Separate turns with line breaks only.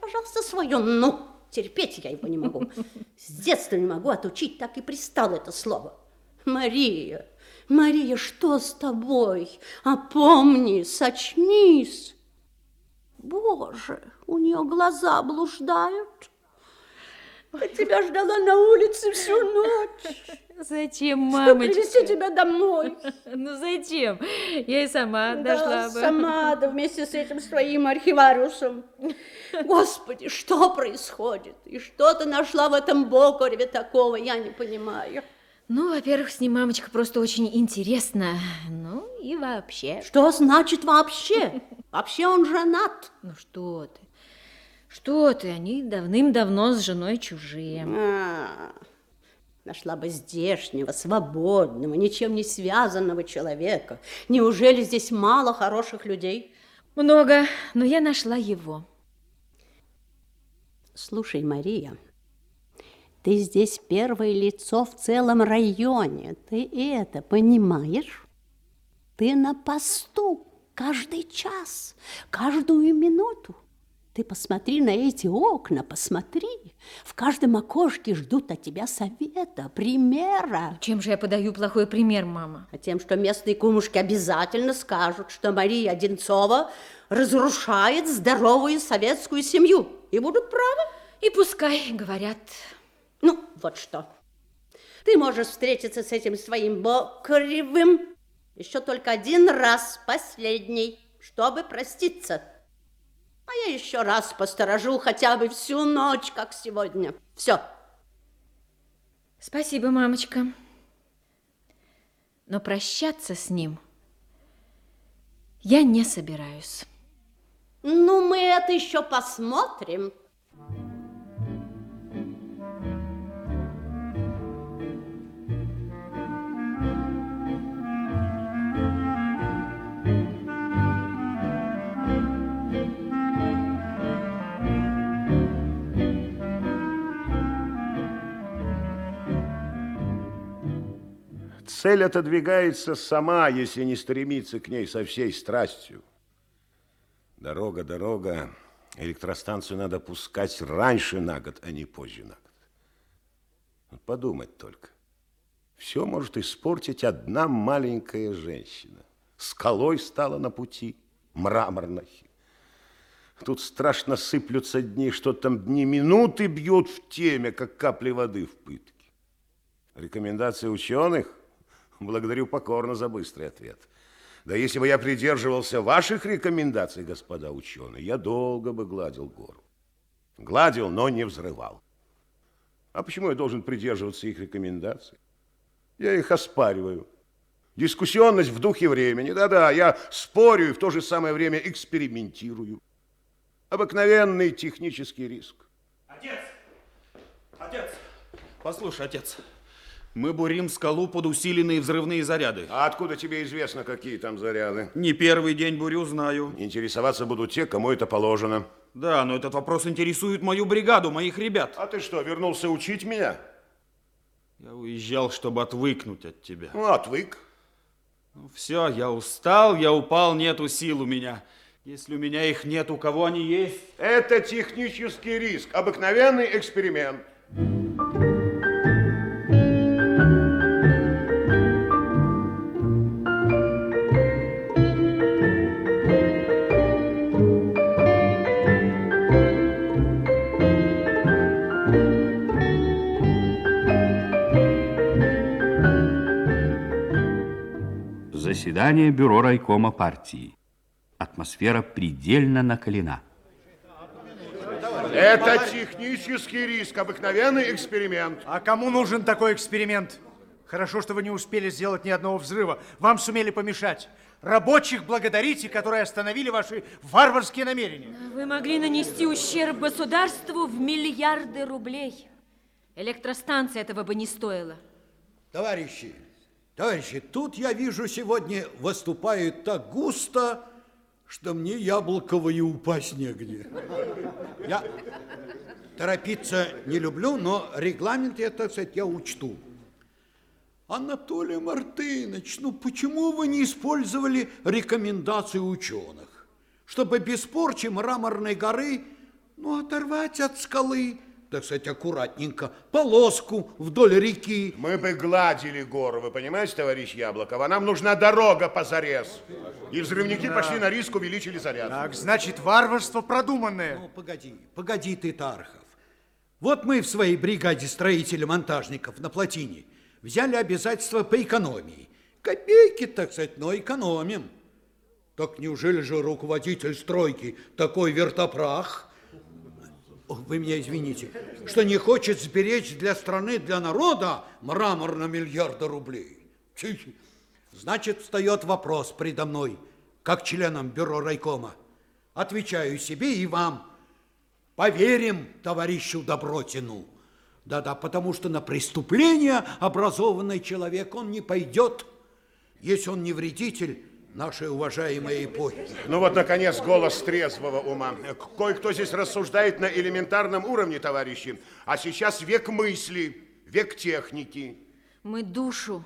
пожалуйста, свое «ну». Терпеть я его не могу. С детства не могу отучить, так и пристало это слово. Мария, Мария, что с тобой? Опомнись, очнись. Боже, у нее глаза блуждают. Я тебя ждала на улице всю ночь.
Зачем, мамочка?
Что привезти тебя домой.
Ну зачем? Я и сама дошла
да,
бы.
сама, да вместе с этим своим архивариусом. Господи, что происходит? И что ты нашла в этом Бокореве такого, я не понимаю.
Ну, во-первых, с ним, мамочка, просто очень интересно. Ну, и вообще.
Что значит вообще? Вообще он женат.
Ну, что ты? Что ты? Они давным-давно с женой чужие.
А, нашла бы здешнего, свободного, ничем не связанного человека. Неужели здесь мало хороших людей?
Много, но я нашла его.
Слушай, Мария, ты здесь первое лицо в целом районе. Ты это понимаешь? Ты на посту каждый час, каждую минуту. Ты посмотри на эти окна, посмотри. В каждом окошке ждут от тебя совета, примера.
Чем же я подаю плохой пример, мама?
А тем, что местные кумушки обязательно скажут, что Мария Одинцова разрушает здоровую советскую семью. И будут правы.
И пускай говорят.
Ну, вот что. Ты можешь встретиться с этим своим Бокаревым еще только один раз, последний, чтобы проститься. Еще раз посторожу хотя бы всю ночь, как сегодня. Все.
Спасибо, мамочка. Но прощаться с ним я не собираюсь.
Ну, мы это еще посмотрим.
Цель отодвигается сама, если не стремиться к ней со всей страстью. Дорога, дорога. Электростанцию надо пускать раньше на год, а не позже на год. Подумать только. Все может испортить одна маленькая женщина. Скалой стала на пути, мраморной. Тут страшно сыплются дни, что там дни минуты бьют в теме, как капли воды в пытке. Рекомендации ученых Благодарю покорно за быстрый ответ. Да если бы я придерживался ваших рекомендаций, господа ученые, я долго бы гладил гору. Гладил, но не взрывал. А почему я должен придерживаться их рекомендаций? Я их оспариваю. Дискуссионность в духе времени. Да-да, я спорю и в то же самое время экспериментирую. Обыкновенный технический риск.
Отец! Отец! Послушай, отец, мы бурим скалу под усиленные взрывные заряды.
А откуда тебе известно, какие там заряды?
Не первый день бурю, знаю.
Интересоваться будут те, кому это положено.
Да, но этот вопрос интересует мою бригаду, моих ребят.
А ты что, вернулся учить меня?
Я уезжал, чтобы отвыкнуть от тебя.
Ну, отвык.
Ну, все, я устал, я упал, нету сил у меня. Если у меня их нет, у кого они есть?
Это технический риск, обыкновенный эксперимент.
Заседание Бюро райкома партии. Атмосфера предельно накалена.
Это технический риск, обыкновенный эксперимент.
А кому нужен такой эксперимент? Хорошо, что вы не успели сделать ни одного взрыва. Вам сумели помешать. Рабочих благодарите, которые остановили ваши варварские намерения.
Вы могли нанести ущерб государству в миллиарды рублей. Электростанция этого бы не стоила.
Товарищи, Товарищи, тут я вижу сегодня выступает так густо, что мне яблоково и упасть негде. Я торопиться не люблю, но регламент это, так сказать, я учту. Анатолий Мартынович, ну почему вы не использовали рекомендации ученых? Чтобы без порчи мраморной горы Ну, оторвать от скалы, так сказать, аккуратненько, полоску вдоль реки.
Мы бы гладили гору, вы понимаете, товарищ Яблоков? А нам нужна дорога позарез. И взрывники пошли на риск, увеличили заряд.
Так, значит, варварство продуманное.
Ну, погоди, погоди ты, Тархов. Вот мы в своей бригаде строителей-монтажников на плотине взяли обязательства по экономии. Копейки, так сказать, но экономим. Так неужели же руководитель стройки такой вертопрах, вы меня извините, что не хочет сберечь для страны, для народа мрамор на миллиарды рублей? Чи- Значит, встает вопрос предо мной, как членам бюро райкома. Отвечаю себе и вам. Поверим товарищу Добротину. Да-да, потому что на преступление образованный человек, он не пойдет, если он не вредитель нашей уважаемой эпохи.
Ну вот, наконец, голос трезвого ума. Кое-кто здесь рассуждает на элементарном уровне, товарищи. А сейчас век мысли, век техники.
Мы душу